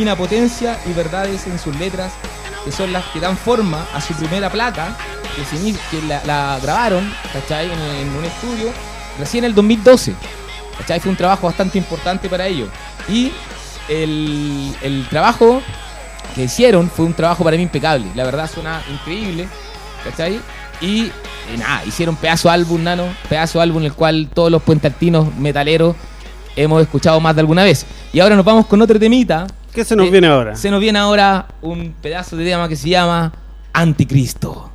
una potencia y verdades en sus letras que son las que dan forma a su primera placa que, se la, grabaron ¿cachai? En, un estudio recién en el 2012 ¿cachai? fue un trabajo bastante importante para ellos y el, el trabajo que hicieron fue un trabajo para mí impecable la verdad suena increíble ¿cachai? y eh, nada, hicieron pedazo álbum, nano, pedazo álbum el cual todos los puentaltinos metaleros hemos escuchado más de alguna vez. Y ahora nos vamos con otro temita. ¿Qué se nos Eh, viene ahora? Se nos viene ahora un pedazo de tema que se llama Anticristo.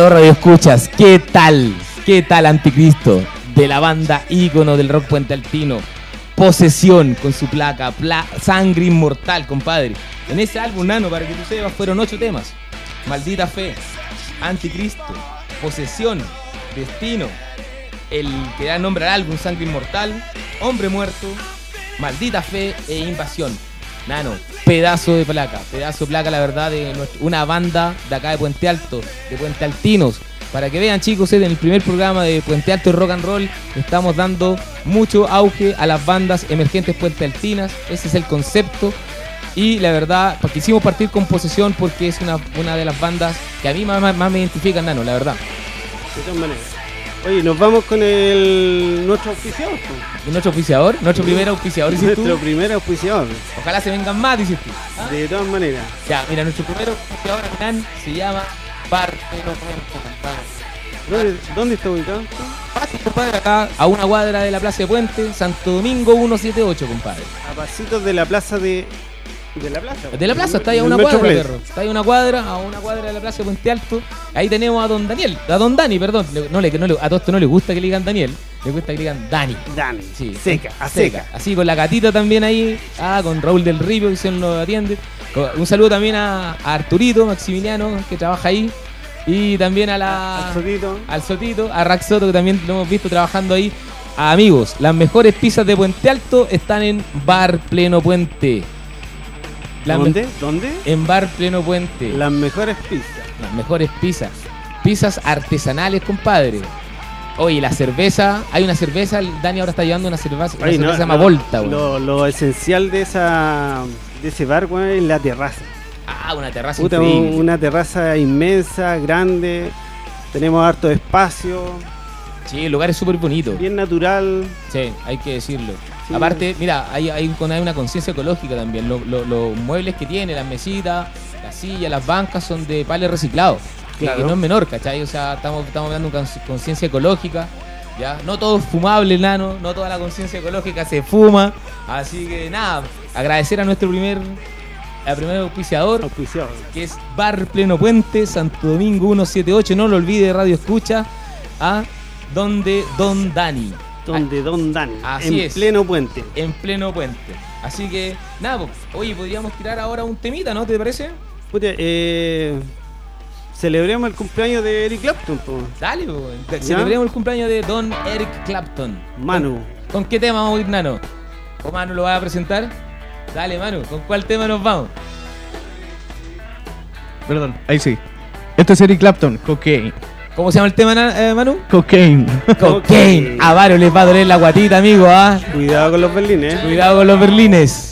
Aló Radio Escuchas, ¿qué tal? ¿Qué tal Anticristo? De la banda ícono del rock puente altino. Posesión con su placa, pla- Sangre Inmortal, compadre. En ese álbum, nano, para que tú sepas, fueron ocho temas. Maldita Fe, Anticristo, Posesión, Destino, el que da nombre al álbum Sangre Inmortal, Hombre Muerto, Maldita Fe e Invasión. Nano, pedazo de placa, pedazo de placa, la verdad, de una banda de acá de Puente Alto, de Puente Altinos. Para que vean, chicos, en el primer programa de Puente Alto Rock and Roll estamos dando mucho auge a las bandas emergentes puente altinas. Ese es el concepto. Y la verdad, quisimos partir con Posesión porque es una, una de las bandas que a mí más, más- más me identifican, Nano, la verdad. De todas maneras. Oye, nos vamos con el nuestro auspiciador. Y nuestro auspiciador, nuestro primer auspiciador, dices tú. Nuestro primer auspiciador. Ojalá se vengan más, dices tú. ¿Ah? De todas maneras. Ya, mira, nuestro primer auspiciador, Hernán, se llama compadre. ¿Dónde, dónde está ubicado? Fácil, compadre, acá a una cuadra de la Plaza de Puente, Santo Domingo 178, compadre. A pasitos de la plaza de. De la plaza. De la plaza, está ahí a una cuadra, perro. Está ahí a una cuadra, a una cuadra de la Plaza de Puente Alto. Ahí tenemos a don Daniel, a don Dani, perdón. No le, no le- a todo esto no le gusta que le digan Daniel, le gusta que le digan Dani. Dani. Sí, Seca, a seca. Así con la gatita también ahí. Ah, con Raúl del Ripio que se nos atiende. Un saludo también a, a Arturito, Maximiliano, que trabaja ahí. Y también a la. Al Sotito. al Sotito, a Raxoto, que también lo hemos visto trabajando ahí. A amigos, las mejores pizzas de Puente Alto están en Bar Pleno Puente. Las ¿Dónde? ¿Dónde? En Bar Pleno Puente. Las mejores pizzas. Las mejores pizzas. Pizzas artesanales, compadre. Oye, la cerveza. Hay una cerveza. Dani ahora está llevando una cerveza. Una Oye, cerveza no, que se llama Volta, weón. lo, lo esencial de esa de ese bar, weón, es la terraza. Ah, una terraza Puta, increíble. una terraza inmensa, grande. Tenemos harto espacio, Sí, el lugar es súper bonito. bien natural. Sí, hay que decirlo. Sí. Aparte, mira, hay, hay, un- hay una conciencia ecológica también. Lo- lo- los muebles que tiene, las mesitas, las sillas, las bancas son de pales reciclados. Que- Claro. Que no es menor, ¿cachai? O sea, estamos, estamos dando con- conciencia ecológica. ¿ya? No todo es fumable, nano. No toda la conciencia ecológica se fuma. Así que nada, agradecer a nuestro primer, al primer auspiciador, Auspiciado. que es Bar Pleno Puente, Santo Domingo 178. No lo olvide, Radio Escucha. A donde Don Dani. Donde Don Dan. Así en es. pleno puente. en pleno puente. Así que, nada, pues, oye, podríamos tirar ahora un temita, ¿no? ¿Te parece? Puta, eh, celebremos el cumpleaños de Eric Clapton, po. Dale, pues, celebremos el cumpleaños de Don Eric Clapton. Manu. ¿Con qué tema vamos a ir, Nano? ¿O Manu lo va a presentar? Dale, Manu, ¿con cuál tema nos vamos? Perdón, ahí sí. Esto es Eric Clapton, Cocaine. ¿Cómo se llama el tema, eh, Manu? Cocaine. Cocaine. A varios les va a doler la guatita, amigo, ¿ah? Cuidado con los berlines. eh. Cuidado con los berlines.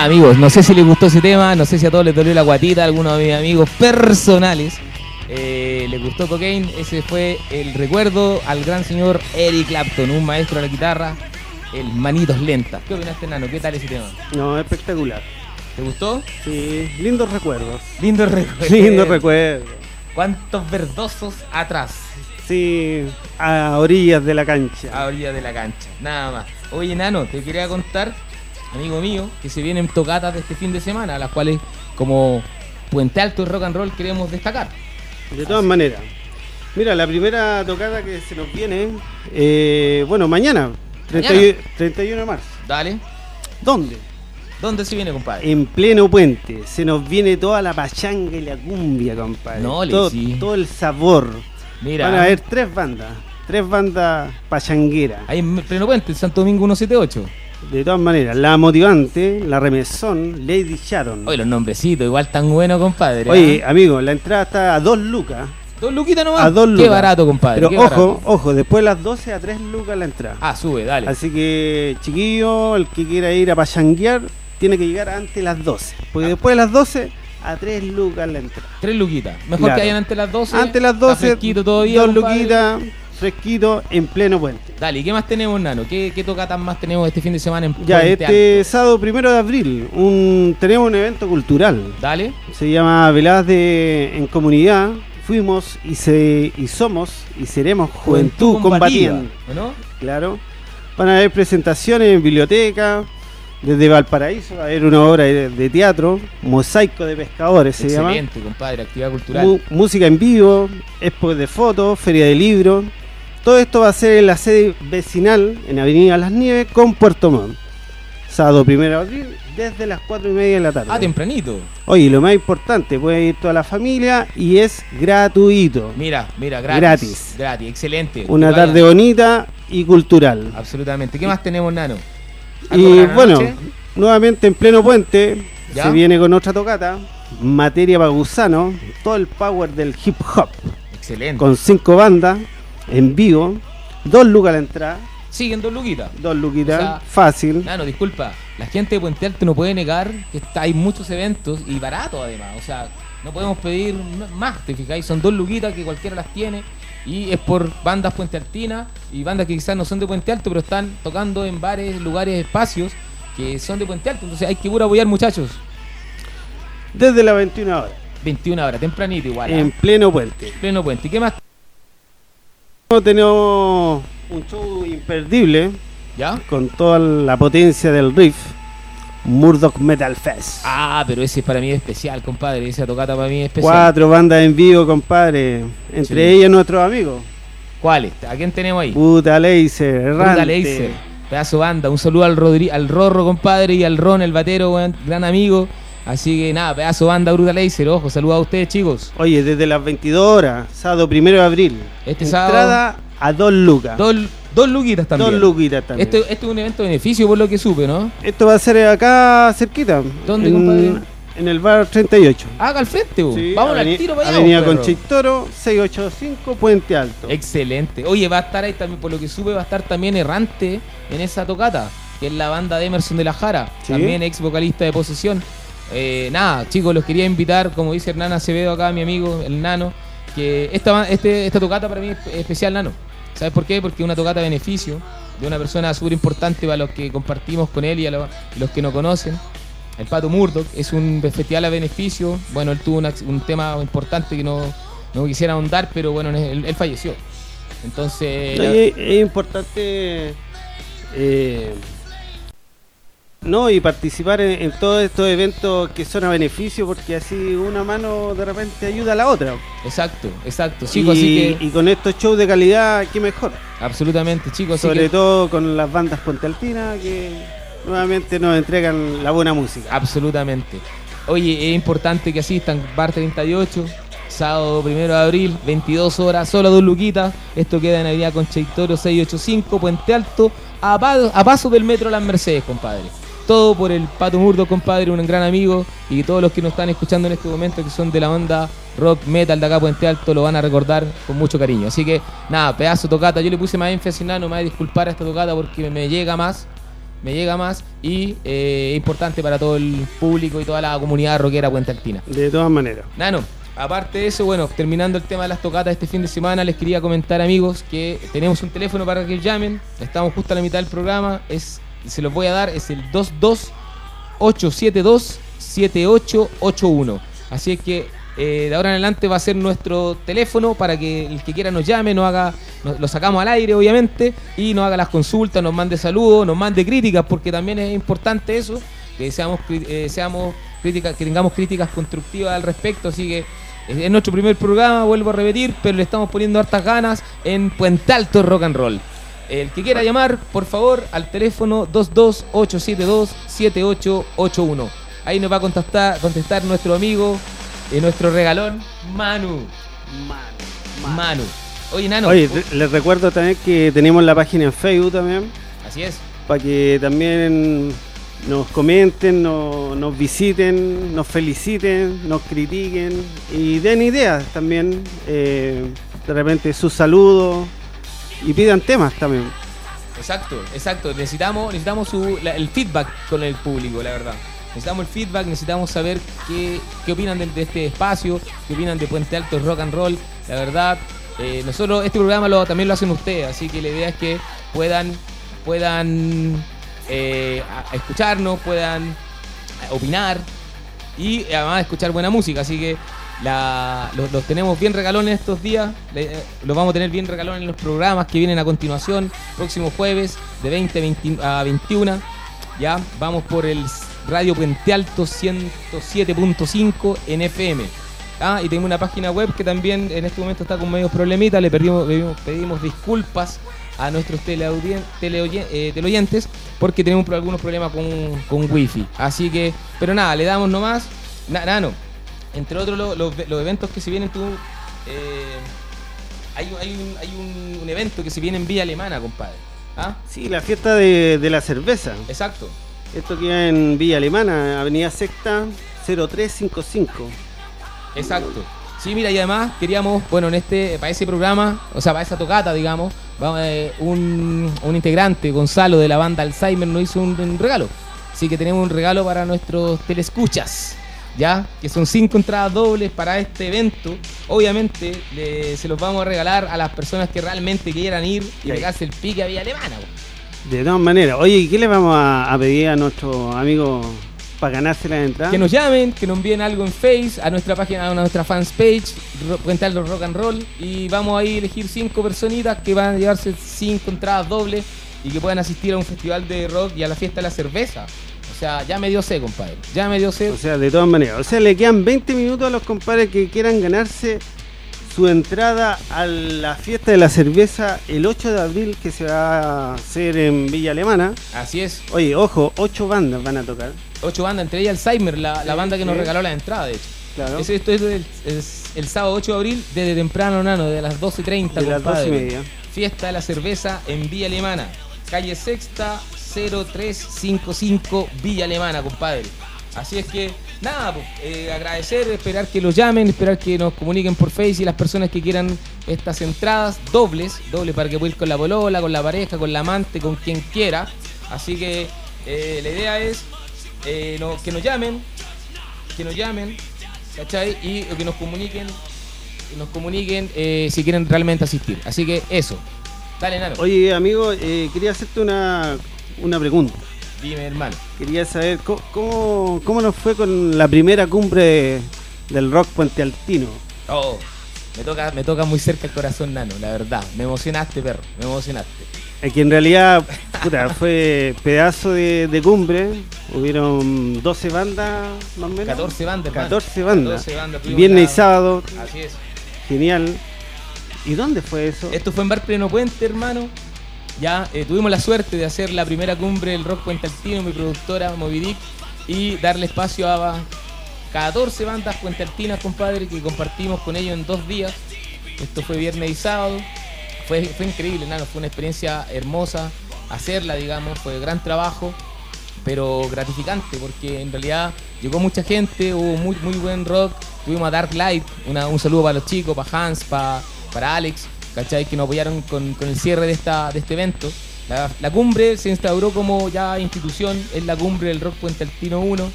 Amigos, no sé si les gustó ese tema, no sé si a todos les dolió la guatita, a algunos de mis amigos personales eh, les gustó Cocaine. Ese fue el recuerdo al gran señor Eric Clapton, un maestro de la guitarra, el Manitos Lentas. ¿Qué opinaste, Nano? ¿Qué tal ese tema? No, espectacular. ¿Te gustó? Sí, lindos recuerdos. Lindo recuerdo. Lindos recuerdos. ¿Cuántos verdosos atrás? Sí, a orillas de la cancha. a orilla de la cancha, nada más. Oye, Nano, te quería contar, amigo mío, que se vienen tocatas de este fin de semana, las cuales como Puente Alto y Rock and Roll queremos destacar. De todas maneras. Mira, la primera tocada que se nos viene, eh, bueno, mañana, 31, 31 de marzo. Dale. ¿Dónde? ¿Dónde se viene, compadre? En pleno puente. Se nos viene toda la pachanga y la cumbia, compadre. No, le todo, sí. todo el sabor. Mira, Van a haber tres bandas. Tres bandas pachangueras. ahí en pleno puente, el Santo Domingo 178. De todas maneras, la motivante, la remesón, Lady Sharon. Oye, los nombrecitos, igual tan bueno, compadre. Oye, ¿ah? amigo, la entrada está a dos lucas. dos luquitas nomás. A dos lucas. Qué barato, compadre. Pero ojo, barato. ojo, después de las 12 a 3 lucas la entrada. Ah, sube, dale. Así que, chiquillo, el que quiera ir a pachanguear, tiene que llegar antes de las 12. Porque Ah. después de las 12, a 3 lucas la entrada. Tres luquitas. Mejor Claro. que hayan antes de las 12. Antes de las Está 12, fresquito todavía, luquitas, fresquito, en pleno puente. Dale, ¿y qué más tenemos, Nano? ¿Qué, qué tocatas más tenemos este fin de semana en Ya, Puente este sábado primero de abril, un, tenemos un evento cultural. Dale. Se llama Veladas de, en Comunidad. Fuimos y, se, y somos y seremos Juventud, Combatiente. ¿O no? Claro. Van a haber presentaciones en biblioteca. Desde Valparaíso va a haber una obra de, teatro, Mosaico de Pescadores se llama. Excelente, compadre, actividad cultural. Música en vivo, expo de fotos, feria de libros. Todo esto va a ser en la sede vecinal, en Avenida Las Nieves, con Puerto Montt. Sábado 1 de abril, desde las 4 y media de la tarde. ah, tempranito. Oye, lo más importante, puede ir toda la familia y es gratuito. Mira, mira, gratis. Gratis. Gratis, excelente. Una tarde bonita y cultural. Absolutamente. ¿Qué más tenemos, Nano? ¿Algo Y bueno, noche? nuevamente en pleno puente, ¿Ya? se viene con otra tocata, materia para gusano, todo el power del hip hop, Excelente. con cinco bandas en vivo, dos lucas a la entrada, Siguen dos luquitas. dos luquitas, O sea, fácil. Nano, disculpa. La gente de Puente Alto no puede negar que está, hay muchos eventos y barato además. O sea, no podemos pedir más, ¿te fijáis? Son dos luquitas que cualquiera las tiene. Y es por bandas Puente Altina y bandas que quizás no son de Puente Alto, pero están tocando en bares, lugares, espacios que son de Puente Alto. Entonces hay que apoyar, muchachos. Desde las 21 horas, 21 horas, tempranito igual. ¿ah? en pleno puente. pleno puente. ¿Y qué más? Tenemos un show imperdible, ¿Ya? con toda la potencia del riff, Murdoch Metal Fest. Ah, pero ese para mí es especial, compadre. Esa tocata para mí es especial. Cuatro bandas en vivo, compadre. Entre Sí. ellas nuestros amigos. ¿Cuáles? ¿A quién tenemos ahí? Puta Laser, Errante. Laser, pedazo banda. Un saludo al, Rodri al Rorro, compadre, y al Ron, el batero, gran amigo. Así que nada, pedazo banda Brutal Laser. Ojo, saludos a ustedes, chicos. Oye, desde las 22 horas, sábado primero de abril. Este Entrada a dos lucas. Dos, dos luquitas también. Dos luquitas también. Este, este es un evento de beneficio, por lo que supe, ¿no? Esto va a ser acá cerquita. ¿Dónde, en, compadre? En el bar 38. Haga al frente, weón. Sí, Vamos al tiro para allá. Avenida. Conchitoro, 685, Puente Alto. Excelente. Oye, va a estar ahí también, por lo que supe, va a estar también Errante en esa tocata, que es la banda de Emerson de la Jara, Sí. también ex vocalista de Posesión. Eh, nada, chicos, los quería invitar, como dice Hernán Acevedo acá, mi amigo, el Nano, que esta, este, esta tocata para mí es especial, Nano. ¿Sabes por qué? Porque es una tocata de beneficio de una persona súper importante para los que compartimos con él y a lo- y los que no conocen. El Pato Murdoch es un festival a beneficio. Bueno, él tuvo un tema importante que no, no quisiera ahondar, pero bueno, él, falleció. Entonces, es importante eh, no y participar en, en todos estos eventos que son a beneficio porque así una mano de repente ayuda a la otra exacto, exacto. y, Chicos, así que y con estos shows de calidad qué mejor absolutamente, chicos, sobre que todo con las bandas Puente Alpina que nuevamente nos entregan la buena música absolutamente. Oye, es importante que asistan Bar 38, sábado primero de abril, 22 horas, solo dos luquitas. Esto queda en Avenida Concheitoro 685, Puente Alto, a paso del metro Las Mercedes, compadre. Todo por el Pato Murdo, compadre, un gran amigo. Y todos los que nos están escuchando en este momento, que son de la onda rock metal de acá Puente Alto, lo van a recordar con mucho cariño. Así que, nada, pedazo tocata. Yo le puse más énfasis, nada, no me voy a disculpar a esta tocata porque me llega más. me llega más y eh, es importante para todo el público y toda la comunidad rockera Puente Altina. De todas maneras. Nano, aparte de eso, bueno, terminando el tema de las tocatas este fin de semana, les quería comentar, amigos, que tenemos un teléfono para que llamen. Estamos justo a la mitad del programa. Es, se los voy a dar, es el 22872-7881. Así es que eh, de ahora en adelante va a ser nuestro teléfono para que el que quiera nos llame, nos haga, nos- lo sacamos al aire, obviamente, y nos haga las consultas, nos mande saludos, nos mande críticas, porque también es importante eso, que seamos, eh, seamos críticas, que tengamos críticas constructivas al respecto, así que es es nuestro primer programa, vuelvo a repetir, pero le estamos poniendo hartas ganas en Puente Alto Rock and Roll. El que quiera llamar, por favor, al teléfono 22872-7881. Ahí nos va a contestar, contestar nuestro amigo, eh, nuestro regalón, Manu. Manu. Oye, Nano. Oye, les recuerdo también que tenemos la página en Facebook también, Así es. para que también nos comenten, no- nos visiten, nos feliciten, nos critiquen y den ideas también, eh, de repente sus saludos y pidan temas también. Exacto, exacto. Necesitamos, necesitamos su- la- el feedback con el público, la verdad. Necesitamos el feedback, necesitamos saber qué, qué opinan de, este espacio, qué opinan de Puente Alto Rock and Roll. La verdad, eh, nosotros este programa lo, también lo hacen ustedes, así que la idea es que puedan, puedan eh, escucharnos, puedan eh, opinar y además escuchar buena música. Así que la- los, tenemos bien regalones estos días. eh, los vamos a tener bien regalones en los programas que vienen a continuación. Próximo jueves de 20 20 a 21. Ya vamos por el Radio Puente Alto 107.5 en FM. Ah, y tenemos una página web que también en este momento está con medios problemitas. Le pedimos, pedimos, disculpas a nuestros eh, teleoyentes porque tenemos algunos problemas con, con wifi. Así que, pero nada, le damos nomás. Na- Nano, entre otros lo- los, los eventos que se vienen tú. eh, hay un, hay, un, hay un- un evento que se viene en Villa Alemana, compadre. ¿Ah? Sí, la fiesta de, de la cerveza. Exacto. Esto queda en Villa Alemana, Avenida Sexta 0355. Exacto. Sí, mira, y además queríamos, bueno, en este, para ese programa, o sea, para esa tocata, digamos, eh, un, un integrante, Gonzalo, de la banda Alzheimer, nos hizo un, un regalo. Así que tenemos un regalo para nuestros telescuchas, ¿ya? Que son cinco entradas dobles para este evento. Obviamente, le- se los vamos a regalar a las personas que realmente quieran ir y pegarse el pique a Villa Alemana. De todas maneras, oye, ¿y qué le vamos a, a pedir a nuestro amigo para ganarse la entrada? Que nos llamen, que nos envíen algo en Face, a nuestra página, a nuestra fans page, Puente Alto Rock and Roll, y vamos a elegir cinco personitas que van a llevarse cinco entradas dobles y que puedan asistir a un festival de rock y a la fiesta de la cerveza. O sea, ya me dio sed, compadre. Ya me dio sed. O sea, de todas maneras. O sea, le quedan 20 minutos a los compadres que quieran ganarse su entrada a la fiesta de la cerveza el 8 de abril que se va a hacer en Villa Alemana. Así es. Oye, ojo, ocho bandas van a tocar. Ocho bandas, entre ellas Alzheimer, la, la banda que nos regaló la entrada, de hecho. Claro. Ese- esto es el, es el sábado 8 de abril, desde temprano, nano, de las 12.30. De las compadre. 12 y media. Fiesta de la cerveza en Villa Alemana. Calle Sexta 0355 Villa Alemana, compadre. Así es que, nada, pues, eh, agradecer, esperar que los llamen, esperar que nos comuniquen por Face y las personas que quieran estas entradas dobles, dobles para que puedan ir con la polola, con la pareja, con la amante, con quien quiera. Así que eh, la idea es eh, que nos llamen, que nos llamen, ¿cachai? Y que nos comuniquen, que nos comuniquen si quieren realmente asistir. Así que eso. Dale, Nano. Oye, amigo, quería hacerte una, una pregunta. Dime, hermano. Quería saber cómo, cómo, cómo nos fue con la primera cumbre de- del rock Puente Altino. Oh, me toca, me toca muy cerca el corazón, Nano, la verdad. Me emocionaste, perro. Me emocionaste. Es que en realidad puta, fue pedazo de, de cumbre. Hubieron 12 bandas más o menos. 14 bandas, hermano. 14 bandas. 14 bandas. Viernes y sábado. Así es. Genial. ¿Y dónde fue eso? Esto fue en Bar Pleno Puente, hermano. Ya eh, tuvimos la suerte de hacer la primera cumbre del rock Puente Altino, mi productora Movidic, y darle espacio a 14 bandas puentealtinas, compadre, que compartimos con ellos en dos días. Esto fue viernes y sábado. Fue, fue increíble, nano, fue una experiencia hermosa hacerla, digamos, fue gran trabajo, pero gratificante, porque en realidad llegó mucha gente, hubo muy, muy buen rock. Tuvimos a Dark Light, una- un saludo para los chicos, para Hans, para, para Alex, ¿cachai? Que nos apoyaron con, el cierre de, esta, de este evento. La, cumbre se instauró como ya institución, es la cumbre del rock Puente Altino 1.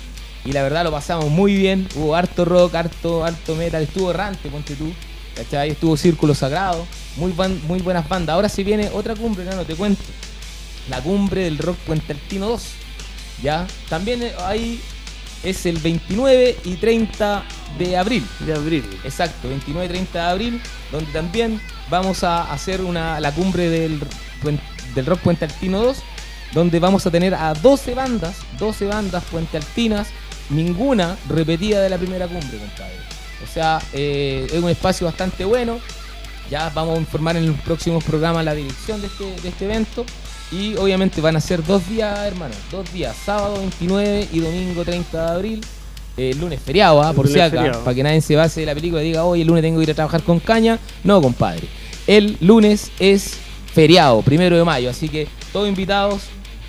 Y la verdad lo pasamos muy bien. Hubo harto rock, harto, harto metal. Estuvo errante, ponte tú. ¿Cachai? Estuvo Círculo Sagrado. Muy, muy buenas bandas. Ahora se viene otra cumbre, no, no te cuento. La cumbre del rock Puente Altino 2. ¿Ya? También eh, ahí es el 29 y 30 de abril. De abril. Exacto, 29 y 30 de abril, donde también vamos a hacer una, la cumbre del, del Rock Puente Altino 2, donde vamos a tener a 12 bandas, 12 bandas puente altinas, ninguna repetida de la primera cumbre, compadre. O sea, eh, es un espacio bastante bueno. Ya vamos a informar en los próximos programas la dirección de este, de este evento. Y obviamente van a ser dos días, hermano. Dos días, sábado 29 y domingo 30 de abril. Eh, el lunes feriado, ¿ah? Por si feriado. para que nadie se base de la película y diga, hoy el lunes tengo que ir a trabajar con caña. No, compadre. El lunes es feriado, primero de mayo. Así que todos invitados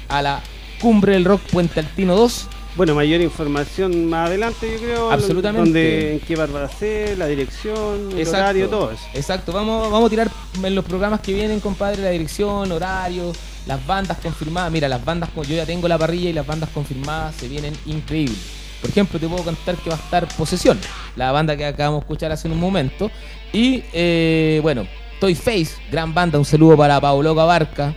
a la cumbre del rock Puente Altino 2. Bueno, mayor información más adelante, yo creo. Absolutamente. Donde, en qué va a la dirección, el horario, todo eso. Exacto, vamos, vamos a tirar en los programas que vienen, compadre, la dirección, horario, las bandas confirmadas. Mira, las bandas, yo ya tengo la parrilla y las bandas confirmadas se vienen increíbles. Por ejemplo, te puedo contar que va a estar Posesión, la banda que acabamos de escuchar hace un momento. Y eh, bueno, Toy Face, gran banda, un saludo para Pablo Cabarca,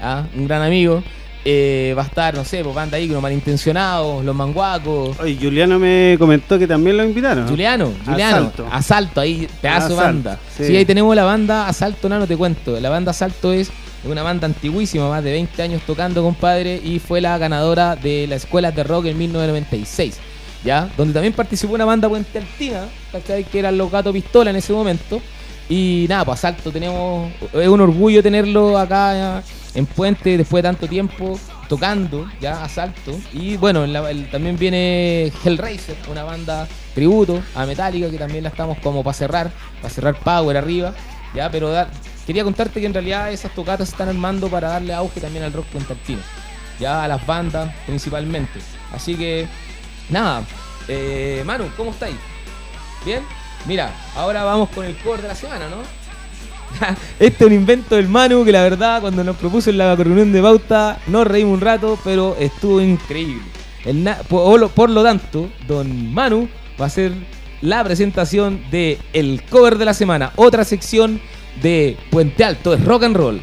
¿ah? un gran amigo. Eh, va a estar, no sé, pues banda ahí, los malintencionados, los manguacos. Oye, Juliano me comentó que también lo invitaron. Juliano, Juliano, Asalto. Asalto, ahí, pedazo Asalto, banda. Sí. sí. ahí tenemos la banda Asalto, no, no te cuento. La banda Asalto es una banda antiguísima, más de 20 años tocando, compadre, y fue la ganadora de la escuela de rock en 1996, ¿ya? Donde también participó una banda Puente Altina. Que eran los Gato Pistola en ese momento. Y nada, pues Asalto tenemos, es un orgullo tenerlo acá en Puente después de tanto tiempo tocando, ya, Asalto. Y bueno, también viene Hellraiser, una banda tributo a Metallica que también la estamos como para cerrar, para cerrar Power arriba, ya, pero da- quería contarte que en realidad esas tocatas se están armando para darle auge también al rock puentaltino, ya a las bandas principalmente. Así que, nada, eh, Manu, ¿cómo estáis? ¿Bien? Mira, ahora vamos con el cover de la semana, ¿no? Este es un invento del Manu que la verdad cuando nos propuso en la reunión de pauta nos reímos un rato, pero estuvo increíble. El na- por, lo, por lo tanto, don Manu va a hacer la presentación de el cover de la semana, otra sección de Puente Alto, es rock and roll.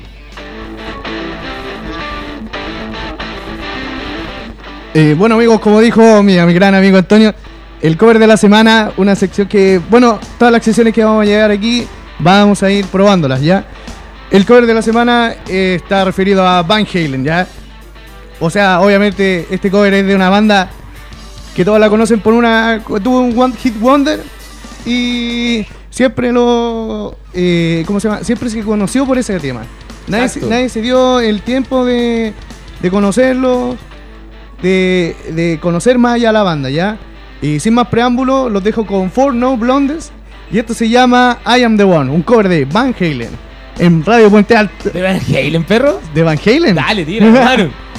Eh, bueno amigos, como dijo mi, gran amigo Antonio, el cover de la semana, una sección que, bueno, todas las secciones que vamos a llegar aquí, vamos a ir probándolas, ¿ya? El cover de la semana eh, está referido a Van Halen, ¿ya? O sea, obviamente este cover es de una banda que todos la conocen por una... tuvo un One Hit Wonder y siempre lo... eh, ¿Cómo se llama? Siempre se conoció por ese tema. Nadie, se- nadie se dio el tiempo de, de conocerlo, de, de conocer más allá la banda, ¿ya? Y sin más preámbulo, los dejo con Four No Blondes. Y esto se llama I Am The One, un cover de Van Halen. En Radio Puente Alto. ¿De Van Halen, perro? ¿De Van Halen? Dale, tira, Manu.